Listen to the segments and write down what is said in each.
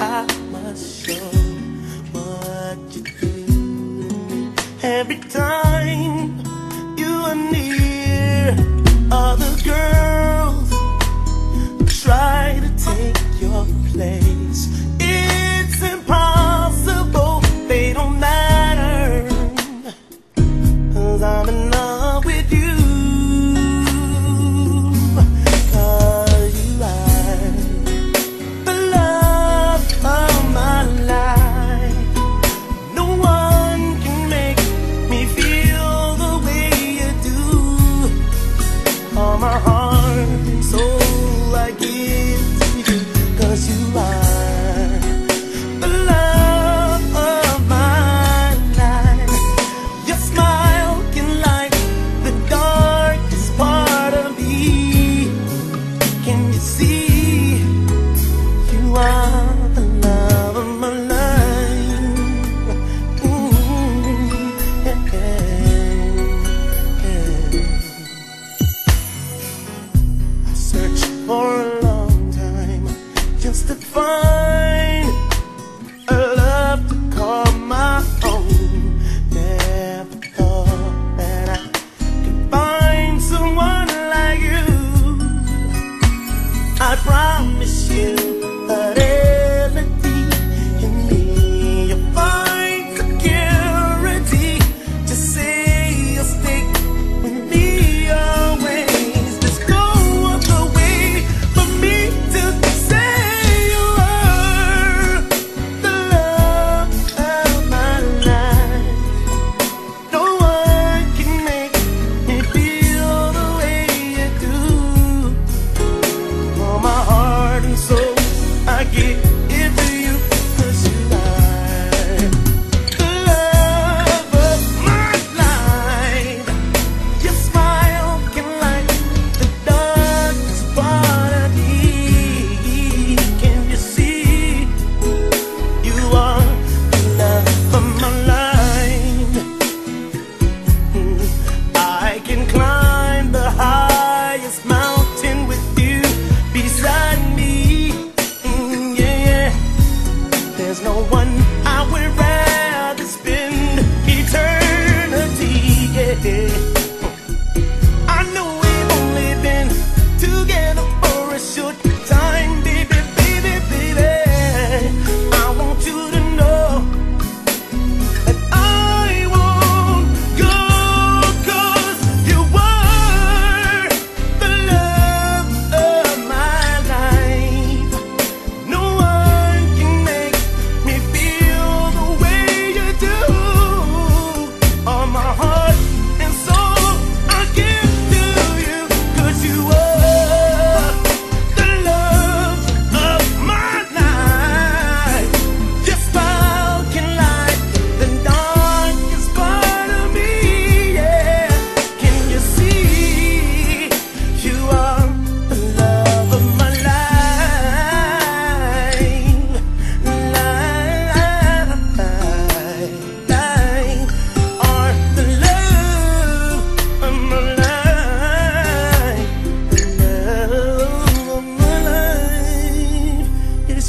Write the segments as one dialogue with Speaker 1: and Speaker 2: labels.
Speaker 1: I must show what you do. Every time you are near, other girls try to take your place. It's impossible, they don't matter. Cause I'm in I promise you. one. I.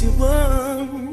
Speaker 1: one